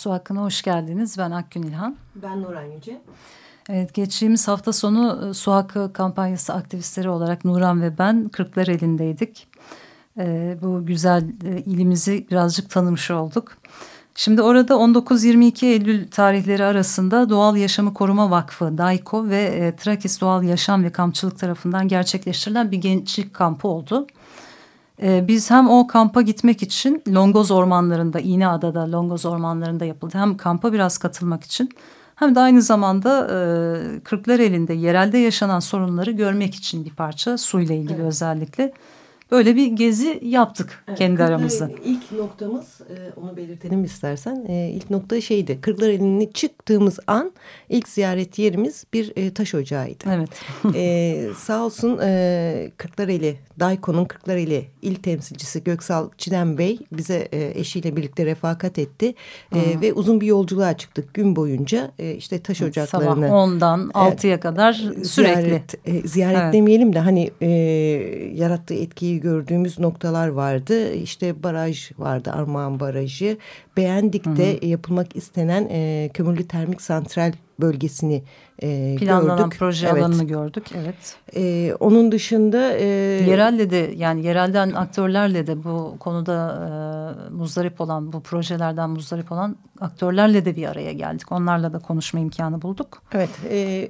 Su Hakkı'na hoş geldiniz. Ben Akgün İlhan. Ben Nuran Yüce. Evet, geçtiğimiz hafta sonu e, Su Hakkı kampanyası aktivistleri olarak Nuran ve ben Kırklar elindeydik. Ee, bu güzel e, ilimizi birazcık tanımış olduk. Şimdi orada 19-22 Eylül tarihleri arasında Doğal Yaşamı Koruma Vakfı, DAIKO ve e, Trakis Doğal Yaşam ve Kampçılık tarafından gerçekleştirilen bir gençlik kampı oldu. E, biz hem o kampa gitmek için Longoz ormanlarında, İğneada'da Longoz ormanlarında yapıldı. Hem kampa biraz katılmak için hem de aynı zamanda e, Kırklareli'nde yerelde yaşanan sorunları görmek için bir parça suyla ilgili evet. özellikle böyle bir gezi yaptık evet, kendi aramızda. İlk noktamız e, onu belirtelim istersen. E, ilk nokta şeydi. Kırklareli'ne çıktığımız an ilk ziyaret yerimiz bir e, taş ocağıydı. Evet. e, sağ olsun Kırklareli, Dayko'nun Kırklareli il temsilcisi Göksal Çiğdem Bey bize eşiyle birlikte refakat etti. E, ve uzun bir yolculuğa çıktık gün boyunca. İşte taş ocaklarını. Sabah 10'dan 6'ya e, kadar sürekli. Ziyaret, ziyaret evet. demeyelim de hani e, yarattığı etkiyi gördüğümüz noktalar vardı. İşte baraj vardı Armağan Barajı. Beğendik de Hı -hı. yapılmak istenen e, kömürlü termik santral bölgesini e, Planlanan gördük. proje evet. alanını gördük. Evet. E, onun dışında... E, Yerelle de yani yerelden aktörlerle de bu konuda e, muzdarip olan bu projelerden muzdarip olan aktörlerle de bir araya geldik. Onlarla da konuşma imkanı bulduk. Evet. E,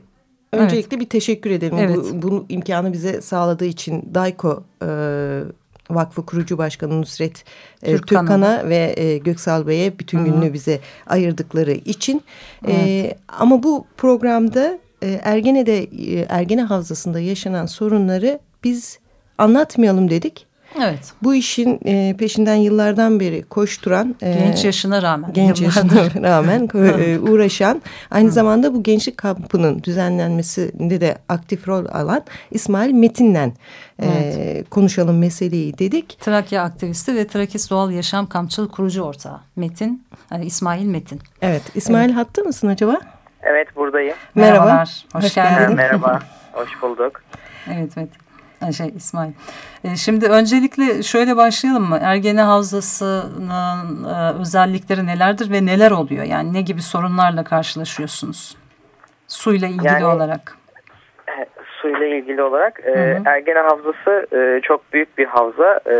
Öncelikle evet. bir teşekkür edelim. Evet. Bu, bu imkanı bize sağladığı için Dayko e, Vakfı kurucu başkanı Nusret e, Türkan'a ve e, Göksal Bey'e bütün Hı -hı. gününü bize ayırdıkları için. E, evet. E, ama bu programda e, Ergene'de e, Ergene Havzası'nda yaşanan sorunları biz anlatmayalım dedik. Evet. Bu işin e, peşinden yıllardan beri koşturan e, genç yaşına rağmen genç yaşına rağmen e, uğraşan aynı zamanda bu gençlik kampının düzenlenmesinde de aktif rol alan İsmail Metin'le e, evet. konuşalım meseleyi dedik. Trakya aktivisti ve Trakis Doğal Yaşam Kampçılık kurucu ortağı Metin yani İsmail Metin. Evet İsmail evet. hatta mısın acaba? Evet buradayım. Merhaba. Merhabalar. Hoş, Hoş geldin. Merhaba. Hoş bulduk. Evet evet şey İsmail. E, şimdi öncelikle şöyle başlayalım mı? Ergene Havzası'nın e, özellikleri nelerdir ve neler oluyor? Yani ne gibi sorunlarla karşılaşıyorsunuz? Suyla ilgili yani, olarak. E, suyla ilgili olarak e, Ergene Havzası e, çok büyük bir havza. E,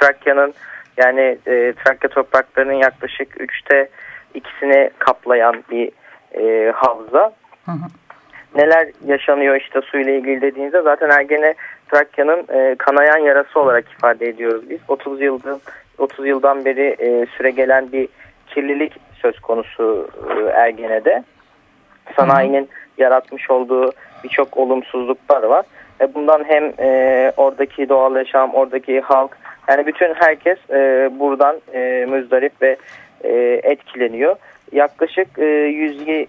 Trakya'nın yani e, Trakya topraklarının yaklaşık üçte ikisini kaplayan bir e, havza. Hı hı. Neler yaşanıyor işte suyla ilgili dediğinizde zaten Ergene Trakya'nın e, kanayan yarası olarak ifade ediyoruz biz. 30 yıldan 30 yıldan beri e, süre gelen bir kirlilik söz konusu e, Ergene'de. Sanayinin yaratmış olduğu birçok olumsuzluklar var. E, bundan hem e, oradaki doğal yaşam, oradaki halk, yani bütün herkes e, buradan e, müzdarip ve e, etkileniyor. Yaklaşık e, 100, e,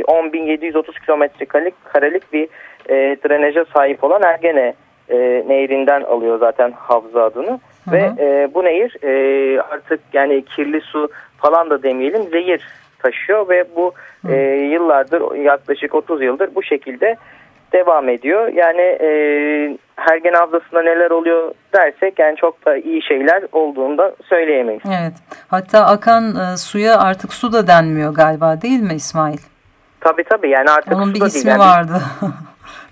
10.730 kilometre karelik bir e, drenaja sahip olan Ergene e, nehrinden alıyor zaten Havza adını. Hı hı. Ve e, bu nehir e, artık yani kirli su falan da demeyelim zehir taşıyor ve bu e, yıllardır yaklaşık 30 yıldır bu şekilde devam ediyor. Yani e, Hergen Havzası'nda neler oluyor dersek yani çok da iyi şeyler olduğunu da söyleyemeyiz. Evet. Hatta akan e, suya artık su da denmiyor galiba değil mi İsmail? Tabii tabii yani artık Onun su bir da ismi değil. Yani vardı.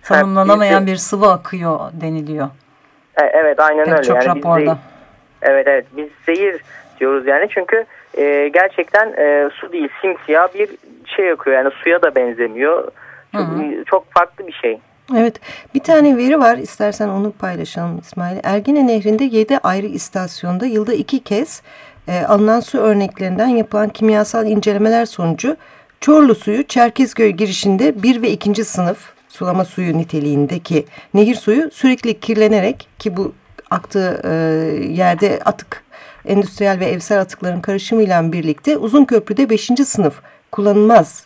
tanımlanamayan bir sıvı akıyor deniliyor. E, evet aynen Pek öyle. Çok yani raporda. Biz evet evet biz zehir diyoruz yani çünkü e, gerçekten e, su değil simsiyah bir şey akıyor yani suya da benzemiyor. Çok, Hı -hı. çok farklı bir şey. Evet bir tane veri var istersen onu paylaşalım İsmail. Ergene Nehri'nde 7 ayrı istasyonda yılda iki kez e, alınan su örneklerinden yapılan kimyasal incelemeler sonucu Çorlu suyu Çerkezköy girişinde 1 ve 2. sınıf sulama suyu niteliğindeki nehir suyu sürekli kirlenerek ki bu aktığı e, yerde atık endüstriyel ve evsel atıkların karışımıyla birlikte uzun köprüde 5. sınıf kullanılmaz.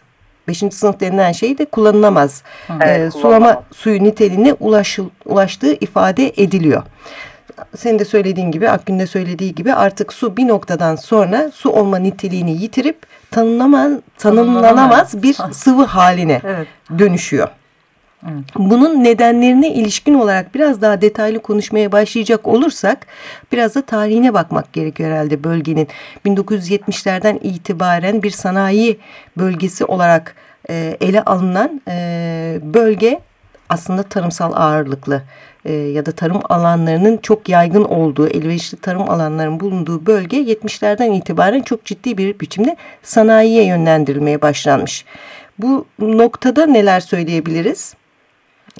5. sınıf denilen şey de kullanılamaz. Evet, ee, sulama suyu niteliğine ulaşıl, ulaştığı ifade ediliyor. Senin de söylediğin gibi, Akgün de söylediği gibi artık su bir noktadan sonra su olma niteliğini yitirip tanımlanamaz, tanımlanamaz bir sıvı haline evet. dönüşüyor. Bunun nedenlerine ilişkin olarak biraz daha detaylı konuşmaya başlayacak olursak biraz da tarihine bakmak gerekiyor herhalde bölgenin. 1970'lerden itibaren bir sanayi bölgesi olarak e, ele alınan e, bölge aslında tarımsal ağırlıklı e, ya da tarım alanlarının çok yaygın olduğu, elverişli tarım alanlarının bulunduğu bölge 70'lerden itibaren çok ciddi bir biçimde sanayiye yönlendirilmeye başlanmış. Bu noktada neler söyleyebiliriz?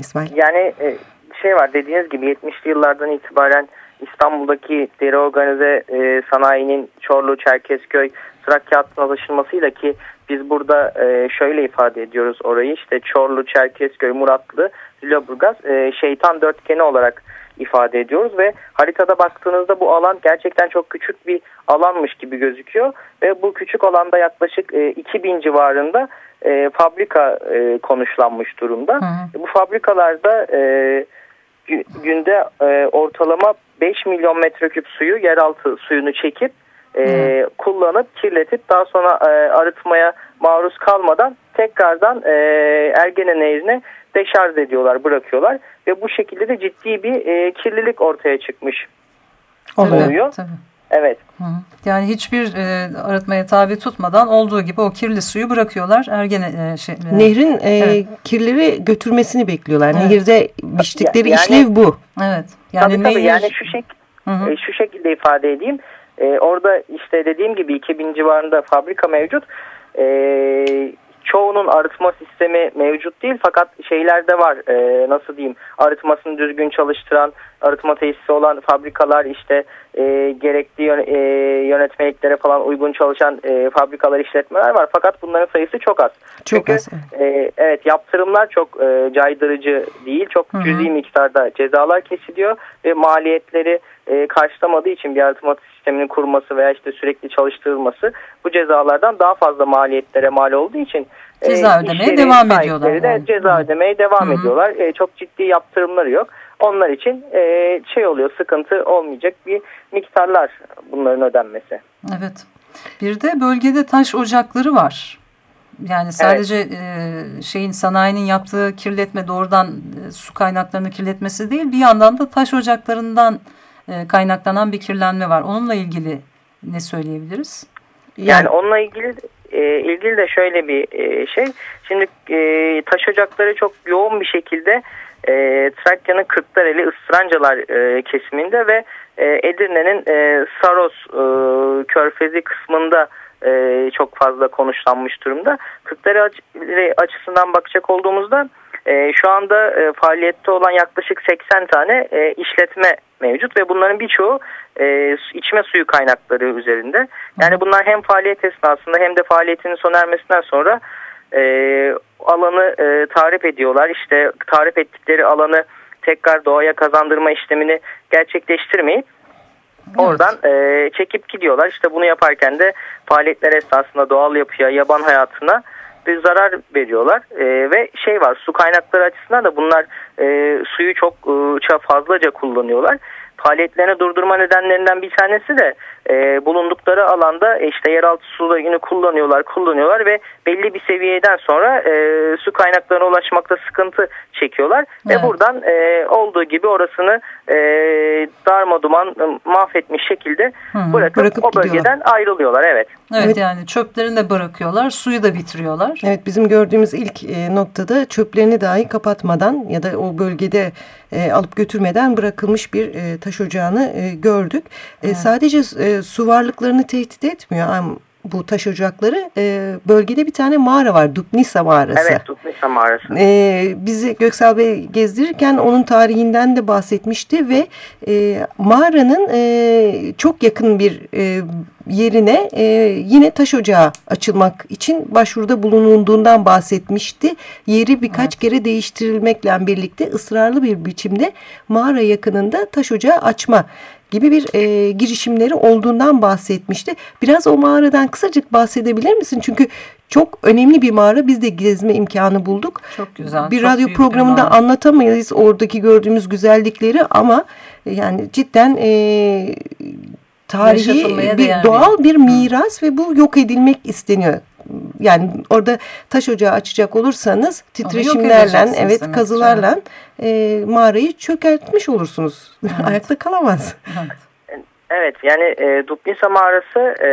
İsmail? Yani e, şey var dediğiniz gibi 70'li yıllardan itibaren İstanbul'daki deri organize e, sanayinin Çorlu, Çerkezköy, Trakya hattına taşınmasıyla ki biz burada e, şöyle ifade ediyoruz orayı işte Çorlu, Çerkezköy, Muratlı, Lüleburgaz e, şeytan dörtgeni olarak ifade ediyoruz ve haritada baktığınızda bu alan gerçekten çok küçük bir alanmış gibi gözüküyor ve bu küçük alanda yaklaşık e, 2000 civarında e, fabrika e, konuşlanmış durumda. Hı hı. Bu fabrikalarda e, günde e, ortalama 5 milyon metreküp suyu yeraltı suyunu çekip e, kullanıp kirletip daha sonra e, arıtmaya maruz kalmadan tekrardan e, Ergene Nehri'ne deşarj ediyorlar, bırakıyorlar ve bu şekilde de ciddi bir e, kirlilik ortaya çıkmış oluyor. Tabii. Evet. Hı. Yani hiçbir e, arıtmaya tabi tutmadan olduğu gibi o kirli suyu bırakıyorlar. Ergene e, şey, e, Nehrin e, evet. kirleri götürmesini bekliyorlar. Evet. Nehirde biçtikleri yani, işlev bu. Evet. Yani tabii, nehir... tabii yani şu şek hı hı. E, şu şekilde ifade edeyim. E, orada işte dediğim gibi 2000 civarında fabrika mevcut. E, çoğunun arıtma sistemi mevcut değil fakat şeylerde var e, nasıl diyeyim arıtmasını düzgün çalıştıran arıtma tesisi olan fabrikalar işte e, gerekli yön, e, yönetmeliklere falan uygun çalışan e, fabrikalar işletmeler var fakat bunların sayısı çok az. Çok Çünkü, az. E, evet yaptırımlar çok e, caydırıcı değil çok Hı -hı. cüzi miktarda cezalar kesiliyor ve maliyetleri e, karşılamadığı için bir arıtma sisteminin kurması veya işte sürekli çalıştırılması bu cezalardan daha fazla maliyetlere mal olduğu için ceza e, ödemeye devam ediyorlar. De yani. ceza ödemeye devam Hı -hı. ediyorlar. E, çok ciddi yaptırımları yok. Onlar için e, şey oluyor sıkıntı olmayacak bir miktarlar bunların ödenmesi. Evet. Bir de bölgede taş ocakları var. Yani sadece evet. şeyin sanayinin yaptığı kirletme doğrudan e, su kaynaklarını kirletmesi değil bir yandan da taş ocaklarından e, kaynaklanan bir kirlenme var. Onunla ilgili ne söyleyebiliriz? Yani, onunla ilgili e, ilgili de şöyle bir e, şey. Şimdi e, taş ocakları çok yoğun bir şekilde e, Trakya'nın Kırklareli Israncalar e, kesiminde ve e, Edirne'nin e, Saros e, körfezi kısmında e, çok fazla konuşlanmış durumda. Kırklareli açısından bakacak olduğumuzda e, şu anda e, faaliyette olan yaklaşık 80 tane e, işletme mevcut ve bunların birçoğu e, içme suyu kaynakları üzerinde. Yani bunlar hem faaliyet esnasında hem de faaliyetinin sona ermesinden sonra e, alanı e, tarif ediyorlar. İşte tarif ettikleri alanı tekrar doğaya kazandırma işlemini gerçekleştirmeyip oradan e, çekip gidiyorlar. İşte bunu yaparken de faaliyetler esnasında doğal yapıya, yaban hayatına bir zarar veriyorlar. E, ve şey var su kaynakları açısından da bunlar e, suyu çok e, fazlaca kullanıyorlar faaliyetlerini durdurma nedenlerinden bir tanesi de e, bulundukları alanda işte yeraltı sularını kullanıyorlar, kullanıyorlar ve belli bir seviyeden sonra e, su kaynaklarına ulaşmakta sıkıntı çekiyorlar evet. ve buradan e, olduğu gibi orasını e, darma duman e, mahvetmiş şekilde Hı, bırakıp, bırakıp o bölgeden gidiyorlar. ayrılıyorlar. Evet. evet. Evet yani çöplerini de bırakıyorlar, suyu da bitiriyorlar. Evet bizim gördüğümüz ilk e, noktada çöplerini dahi kapatmadan ya da o bölgede e, alıp götürmeden bırakılmış bir e, taş ocağını e, gördük. E, evet. Sadece e, su varlıklarını tehdit etmiyor bu taş ocakları. E, bölgede bir tane mağara var. Dupnisa mağarası. Evet Dupnisa mağarası. E, bizi Göksel Bey gezdirirken onun tarihinden de bahsetmişti ve e, mağaranın e, çok yakın bir e, yerine e, yine taş ocağı açılmak için başvuruda bulunduğundan bahsetmişti. Yeri birkaç evet. kere değiştirilmekle birlikte ısrarlı bir biçimde mağara yakınında taş ocağı açma gibi bir e, girişimleri olduğundan bahsetmişti. Biraz o mağaradan kısacık bahsedebilir misin? Çünkü çok önemli bir mağara. Biz de gezme imkanı bulduk. Çok güzel. Bir çok radyo programında bir anlatamayız oradaki gördüğümüz güzellikleri ama yani cidden e, tarihi bir doğal bir miras ve bu yok edilmek isteniyor. Yani orada taş ocağı açacak olursanız titreşimlerle, evet kazılarla e, mağarayı çökertmiş olursunuz. Evet. Ayakta kalamaz. Evet. Evet yani e, Dubnisa mağarası e,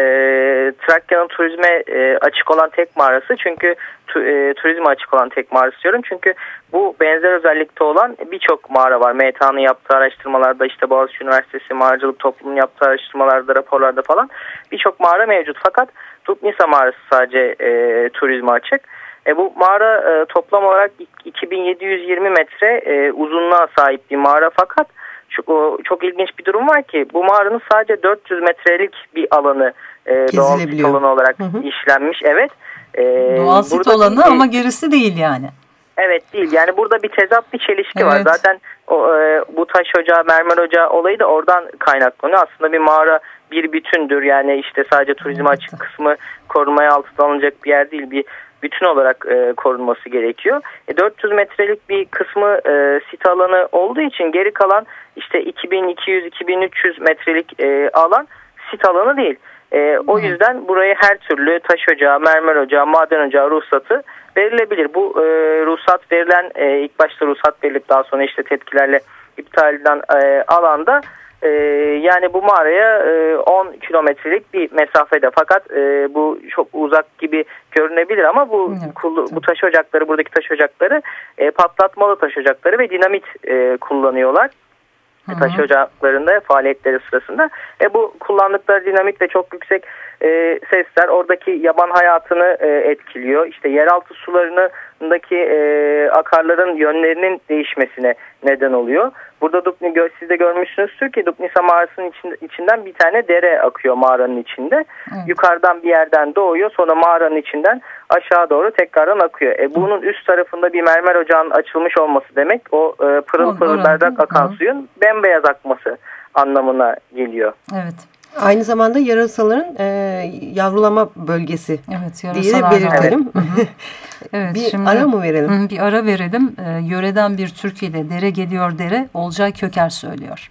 Trakya'nın turizme e, açık olan tek mağarası çünkü tu, e, turizme açık olan tek mağarası diyorum çünkü bu benzer özellikte olan birçok mağara var. MTA'nın yaptığı araştırmalarda işte Boğaziçi Üniversitesi Mağaracılık Toplumu'nun yaptığı araştırmalarda raporlarda falan birçok mağara mevcut fakat Dubnisa mağarası sadece e, turizme açık. E, bu mağara e, toplam olarak 2720 metre e, uzunluğa sahip bir mağara fakat çok, o, çok ilginç bir durum var ki bu mağaranın sadece 400 metrelik bir alanı e, doğal sit alanı olarak hı hı. işlenmiş. Evet. E, doğal sit alanı ama gerisi değil yani. Evet değil. Yani burada bir tezat bir çelişki evet. var. Zaten o, e, bu taş ocağı, mermer ocağı olayı da oradan kaynaklanıyor. Aslında bir mağara bir bütündür. Yani işte sadece turizme evet. açık kısmı korumaya altına alınacak bir yer değil. Bir bütün olarak e, korunması gerekiyor. E, 400 metrelik bir kısmı e, sit alanı olduğu için geri kalan işte 2200-2300 metrelik e, alan sit alanı değil. E, o yüzden buraya her türlü taş ocağı, mermer ocağı, maden ocağı ruhsatı verilebilir. Bu e, ruhsat verilen e, ilk başta ruhsat verilip daha sonra işte tepkilerle iptal edilen e, alanda e, yani bu mağaraya e, 10 kilometrelik bir mesafede fakat e, bu çok uzak gibi görünebilir ama bu evet. bu taş ocakları buradaki taş ocakları e, patlatmalı taş ocakları ve dinamit e, kullanıyorlar. Taş ocaklarında faaliyetleri sırasında. E, bu kullandıkları dinamit ve çok yüksek e, sesler oradaki yaban hayatını e, etkiliyor. İşte yeraltı sularındaki e, akarların yönlerinin değişmesine neden oluyor. Burada Dupni, siz de görmüşsünüzdür ki Dupnisa mağarasının içinde, içinden bir tane dere akıyor mağaranın içinde. Evet. Yukarıdan bir yerden doğuyor sonra mağaranın içinden aşağı doğru tekrardan akıyor. E, bunun üst tarafında bir mermer ocağının açılmış olması demek o e, pırıl pırıl berrak akan suyun bembeyaz akması anlamına geliyor. Evet. Aynı zamanda yarasaların e, yavrulama bölgesi evet, diye belirtelim. Evet. evet, bir şimdi, ara mı verelim? Bir ara verelim. E, yöreden bir Türkiye'de dere geliyor dere Olcay Köker söylüyor.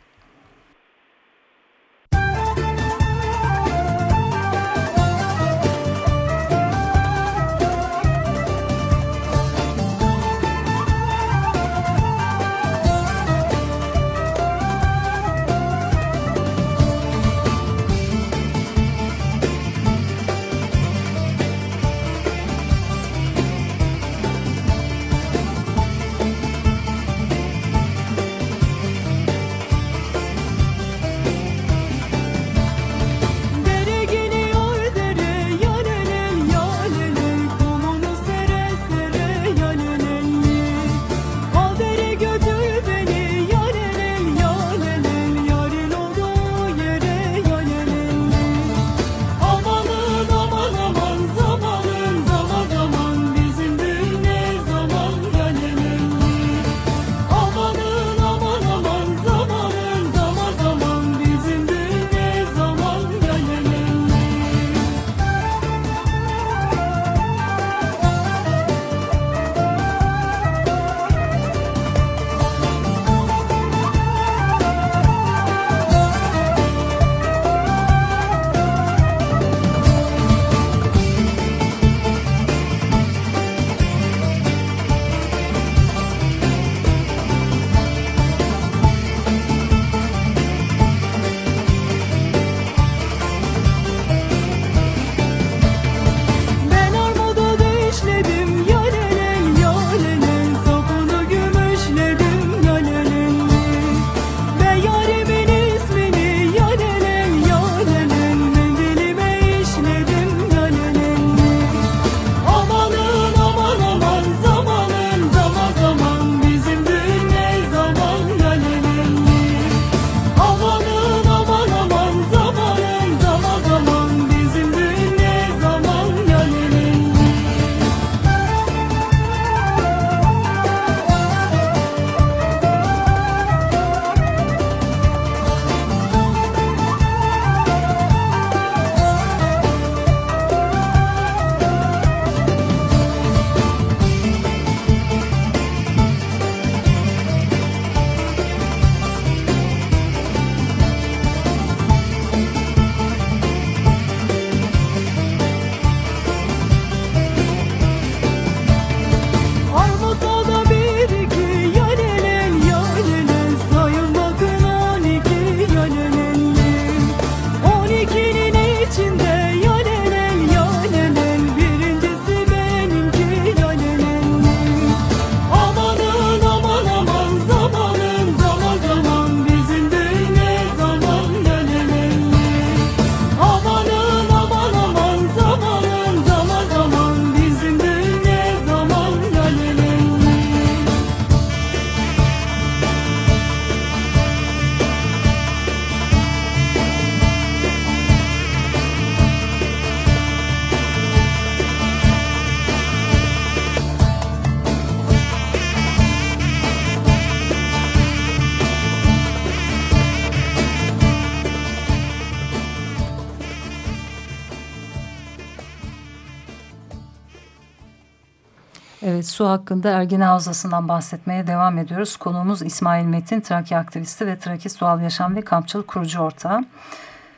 Su hakkında Ergene Havzası'ndan bahsetmeye devam ediyoruz. Konuğumuz İsmail Metin, Trakya aktivisti ve Trakya Doğal Yaşam ve Kampçılık kurucu ortağı.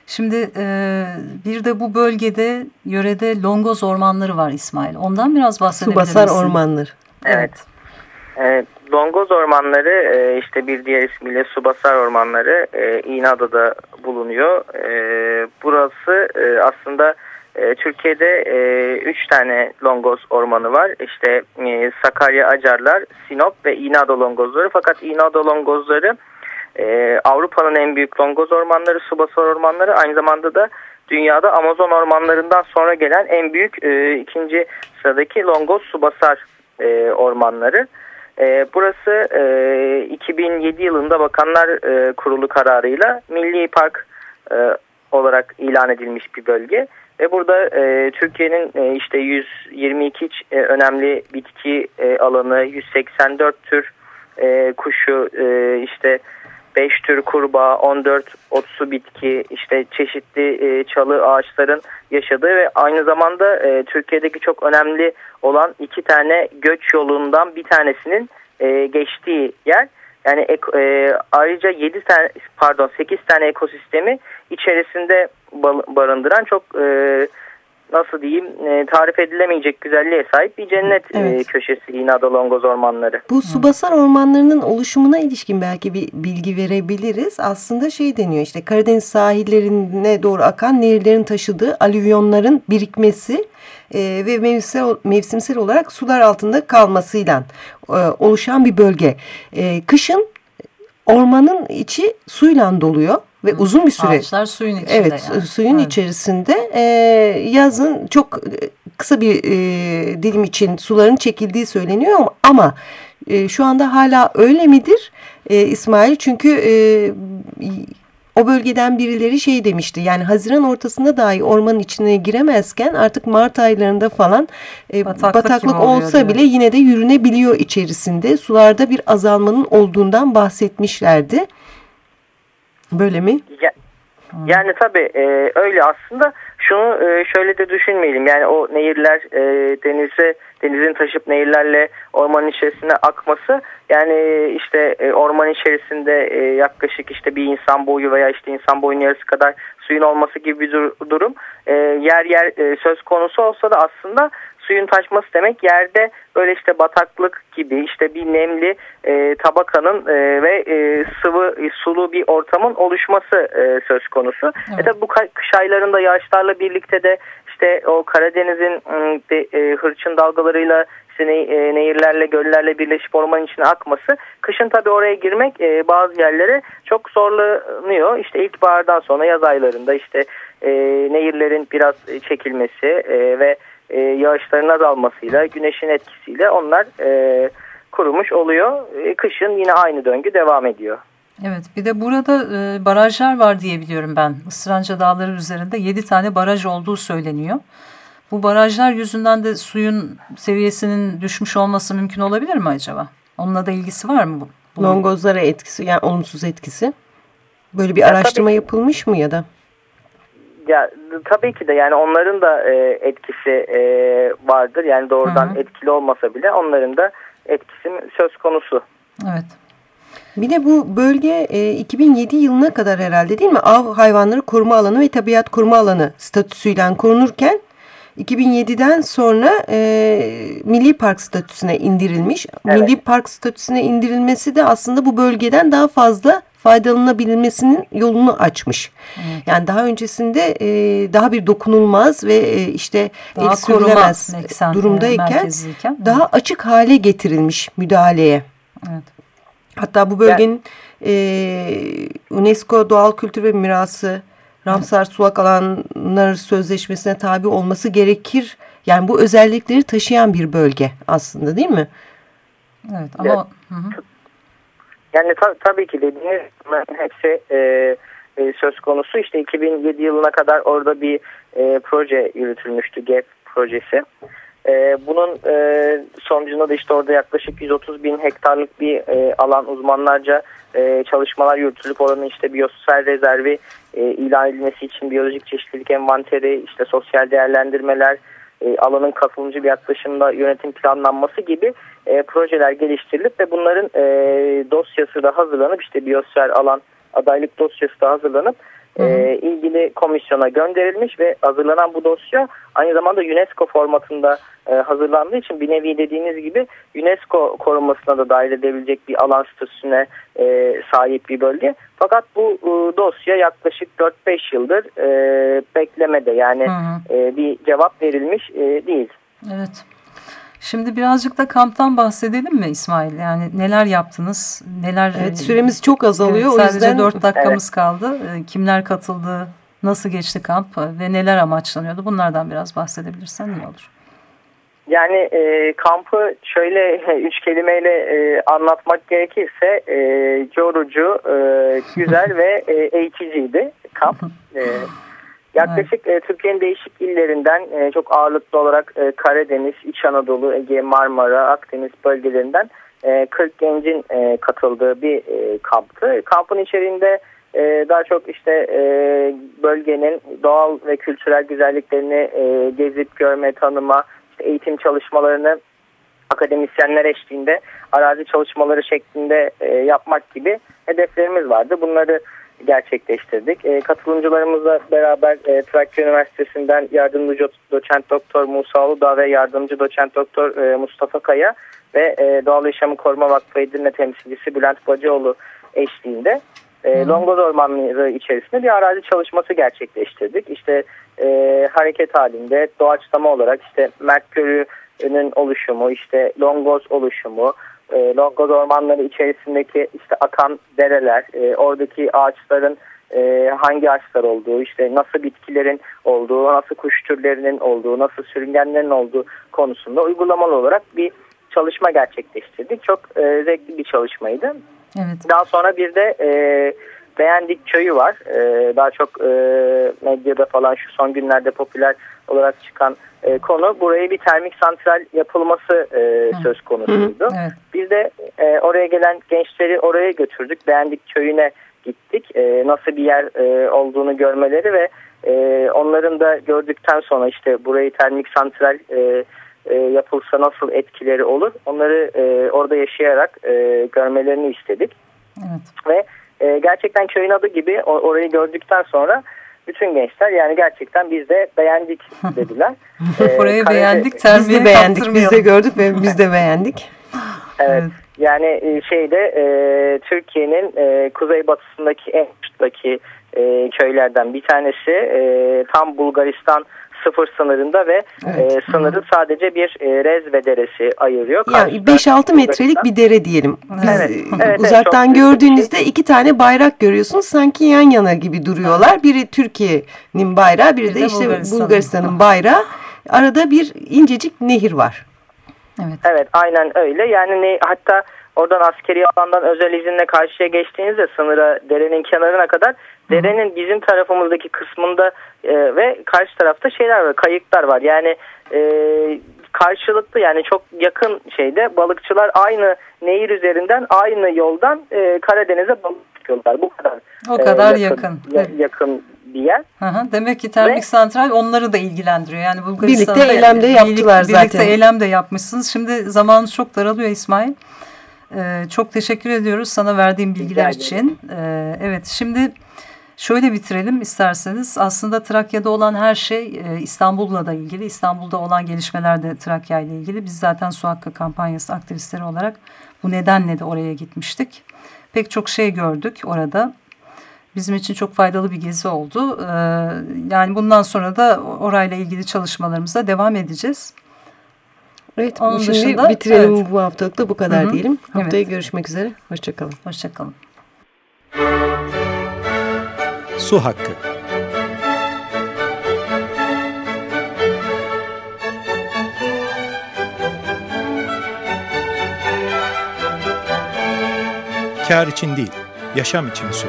Şimdi e, bir de bu bölgede yörede Longoz ormanları var İsmail. Ondan biraz bahsedebilir misin? Subasar ormanları. Evet. evet. Longoz ormanları e, işte bir diğer ismiyle Subasar ormanları e, İğneada'da bulunuyor. E, burası e, aslında e, Türkiye'de e, üç tane longoz ormanı var. İşte e, Sakarya Acarlar, Sinop ve İğneada longozları. Fakat İğneada longozları e, Avrupa'nın en büyük longoz ormanları, subasar ormanları. Aynı zamanda da dünyada Amazon ormanlarından sonra gelen en büyük ikinci sıradaki longoz subasar ormanları. Burası e, 2007 yılında Bakanlar Kurulu kararıyla Milli Park olarak ilan edilmiş bir bölge. Ve burada e, Türkiye'nin e, işte 122 e, önemli bitki e, alanı, 184 tür e, kuşu, e, işte 5 tür kurbağa, 14 otsu bitki, işte çeşitli e, çalı ağaçların yaşadığı ve aynı zamanda e, Türkiye'deki çok önemli olan iki tane göç yolundan bir tanesinin e, geçtiği yer. Yani e, ayrıca 7 tane pardon 8 tane ekosistemi içerisinde barındıran çok e, nasıl diyeyim e, tarif edilemeyecek güzelliğe sahip bir cennet e, evet. e, köşesi İnada Longoz ormanları. Bu Subasar ormanlarının oluşumuna ilişkin belki bir bilgi verebiliriz. Aslında şey deniyor işte Karadeniz sahillerine doğru akan nehirlerin taşıdığı alüvyonların birikmesi e, ve mevsimsel, mevsimsel olarak sular altında kalmasıyla e, oluşan bir bölge. E, kışın ormanın içi suyla doluyor ve uzun bir süre ağaçlar suyun içinde evet yani. suyun evet. içerisinde e, yazın çok kısa bir e, dilim için suların çekildiği söyleniyor ama e, şu anda hala öyle midir e, İsmail çünkü e, o bölgeden birileri şey demişti yani Haziran ortasında dahi ormanın içine giremezken artık Mart aylarında falan e, bataklık, bataklık olsa diyor. bile yine de yürünebiliyor içerisinde sularda bir azalmanın olduğundan bahsetmişlerdi. Böyle mi? Ya, yani tabii e, öyle aslında. Şunu e, şöyle de düşünmeyelim. Yani o nehirler e, denize denizin taşıp nehirlerle ormanın içerisine akması yani işte e, orman içerisinde e, yaklaşık işte bir insan boyu veya işte insan boyunun yarısı kadar suyun olması gibi bir dur durum e, yer yer e, söz konusu olsa da aslında suyun taşması demek yerde böyle işte bataklık gibi işte bir nemli e, tabakanın e, ve e, sıvı e, sulu bir ortamın oluşması e, söz konusu. E, evet. E tabi bu kış aylarında yağışlarla birlikte de işte o Karadeniz'in de, e, hırçın dalgalarıyla işte ne, e, nehirlerle göllerle birleşip orman içine akması kışın tabi oraya girmek e, bazı yerlere çok zorlanıyor. İşte ilkbahardan sonra yaz aylarında işte e, nehirlerin biraz çekilmesi e, ve e, yağışların azalmasıyla, güneşin etkisiyle onlar e, kurumuş oluyor. E, kışın yine aynı döngü devam ediyor. Evet bir de burada e, barajlar var diye biliyorum ben. Isıranca Dağları üzerinde 7 tane baraj olduğu söyleniyor. Bu barajlar yüzünden de suyun seviyesinin düşmüş olması mümkün olabilir mi acaba? Onunla da ilgisi var mı? Bu? Longozlara etkisi yani olumsuz etkisi. Böyle bir araştırma yapılmış mı ya da? Ya tabii ki de yani onların da e, etkisi e, vardır. Yani doğrudan Hı -hı. etkili olmasa bile onların da etkisi söz konusu. Evet. Bir de bu bölge e, 2007 yılına kadar herhalde değil mi? Av hayvanları koruma alanı ve tabiat koruma alanı statüsüyle korunurken 2007'den sonra e, Milli Park statüsüne indirilmiş. Evet. Milli Park statüsüne indirilmesi de aslında bu bölgeden daha fazla faydalanabilmesinin yolunu açmış. Evet. Yani daha öncesinde e, daha bir dokunulmaz ve e, işte daha sürülemez durumdayken daha açık hale getirilmiş müdahaleye. Evet. Hatta bu bölgenin e, UNESCO Doğal Kültür ve Mirası Ramsar Sulak Alanları Sözleşmesi'ne tabi olması gerekir. Yani bu özellikleri taşıyan bir bölge aslında değil mi? Evet ama... Evet. Hı -hı. Yani ta tabii ki dediğiniz hepsi e, e, söz konusu. İşte 2007 yılına kadar orada bir e, proje yürütülmüştü GEP projesi. E, bunun e, sonucunda da işte orada yaklaşık 130 bin hektarlık bir e, alan uzmanlarca e, çalışmalar yürütülüp oranın işte biyosfer rezervi e, ilan edilmesi için biyolojik çeşitlilik envanteri, işte sosyal değerlendirmeler, e, alanın katılımcı bir yaklaşımda yönetim planlanması gibi e, projeler geliştirilip ve bunların e, dosyası da hazırlanıp işte biyosfer alan adaylık dosyası da hazırlanıp e, ilgili komisyona gönderilmiş ve hazırlanan bu dosya aynı zamanda UNESCO formatında e, hazırlandığı için bir nevi dediğiniz gibi UNESCO korunmasına da dahil edebilecek bir alan statüsüne e, sahip bir bölge. Fakat bu e, dosya yaklaşık 4-5 yıldır e, beklemede yani hı hı. E, bir cevap verilmiş e, değil. Evet. Şimdi birazcık da kamptan bahsedelim mi İsmail? Yani neler yaptınız? Neler Evet süremiz çok azalıyor. Evet, sadece o yüzden 4 dakikamız evet. kaldı. Ee, kimler katıldı? Nasıl geçti kamp ve neler amaçlanıyordu? Bunlardan biraz bahsedebilirsen iyi olur. Yani e, kampı şöyle üç kelimeyle e, anlatmak gerekirse e, yorucu, e, güzel ve e, eğiticiydi kamp. E, Yaklaşık evet. e, Türkiye'nin değişik illerinden e, çok ağırlıklı olarak e, Karadeniz, İç Anadolu, Ege, Marmara, Akdeniz bölgelerinden e, 40 gencin e, katıldığı bir e, kamptı. Kampın içerisinde e, daha çok işte e, bölgenin doğal ve kültürel güzelliklerini e, gezip görme, tanıma, işte eğitim çalışmalarını akademisyenler eşliğinde arazi çalışmaları şeklinde e, yapmak gibi hedeflerimiz vardı. Bunları gerçekleştirdik. E, katılımcılarımızla beraber e, Trakya Üniversitesi'nden yardımcı doçent doktor Musa Uludağ ve yardımcı doçent doktor e, Mustafa Kaya ve e, Doğal Yaşamı Koruma Vakfı Edirne temsilcisi Bülent Bacıoğlu eşliğinde e, Longoz Ormanları içerisinde bir arazi çalışması gerçekleştirdik. İşte e, hareket halinde doğaçlama olarak işte Merkür'ün oluşumu, işte Longoz oluşumu, e, Longoz ormanları içerisindeki işte akan dereler, e, oradaki ağaçların e, hangi ağaçlar olduğu, işte nasıl bitkilerin olduğu, nasıl kuş türlerinin olduğu, nasıl sürüngenlerin olduğu konusunda uygulamalı olarak bir çalışma gerçekleştirdik. Çok e, zevkli bir çalışmaydı. Evet. Daha sonra bir de e, Beğendik Köyü var. E, daha çok e, medyada falan şu son günlerde popüler olarak çıkan e, konu buraya bir termik santral yapılması e, söz konusuydu. Evet. Biz de e, oraya gelen gençleri oraya götürdük. Beğendik köyüne gittik. E, nasıl bir yer e, olduğunu görmeleri ve e, onların da gördükten sonra işte burayı termik santral e, e, yapılsa nasıl etkileri olur onları e, orada yaşayarak e, görmelerini istedik. Evet. Ve e, gerçekten köyün adı gibi orayı gördükten sonra bütün gençler yani gerçekten biz de beğendik dediler. ee, Orayı beğendik, biz de beğendik, biz de gördük ve biz de beğendik. evet. Yani e, şeyde e, Türkiye'nin e, kuzeybatısındaki en uçtaki e, köylerden bir tanesi e, tam Bulgaristan sıfır sınırında ve evet. e, sınırı sadece bir e, Rezve deresi ayırıyor. Yani 5-6 metrelik bir dere diyelim. Biz evet. evet, uzaktan evet, gördüğünüzde şey. iki tane bayrak görüyorsunuz. Sanki yan yana gibi duruyorlar. Biri Türkiye'nin bayrağı, biri bir de, de işte Bulgaristan'ın Bulgaristan bayrağı. Arada bir incecik nehir var. Evet. Evet, aynen öyle. Yani ne, hatta oradan askeri alandan özel izinle karşıya geçtiğinizde sınıra derenin kenarına kadar derenin bizim tarafımızdaki kısmında e, ve karşı tarafta şeyler var kayıklar var yani e, karşılıklı yani çok yakın şeyde balıkçılar aynı nehir üzerinden aynı yoldan e, Karadeniz'e balık tutuyorlar bu kadar. O kadar e, yakın. Yakın, yakın bir yer. Hı hı. Demek ki termik Ve, santral onları da ilgilendiriyor. Yani Bulgaristan'da birlikte eylem de yaptılar birlikte zaten. Birlikte eylem de yapmışsınız. Şimdi zamanınız çok daralıyor İsmail. Ee, çok teşekkür ediyoruz sana verdiğim bilgiler için. Ee, evet şimdi şöyle bitirelim isterseniz. Aslında Trakya'da olan her şey e, İstanbul'la da ilgili. İstanbul'da olan gelişmeler de Trakya ile ilgili. Biz zaten Su Hakkı kampanyası aktivistleri olarak bu nedenle de oraya gitmiştik. Pek çok şey gördük orada. Bizim için çok faydalı bir gezi oldu. Ee, yani bundan sonra da orayla ilgili çalışmalarımıza devam edeceğiz. Evet, Onun şimdi dışında, bitirelim evet. bu haftalık da bu kadar Hı -hı. diyelim. Haftaya evet. görüşmek üzere. Hoşçakalın. Hoşçakalın. Su Hakkı Kar için değil, yaşam için su.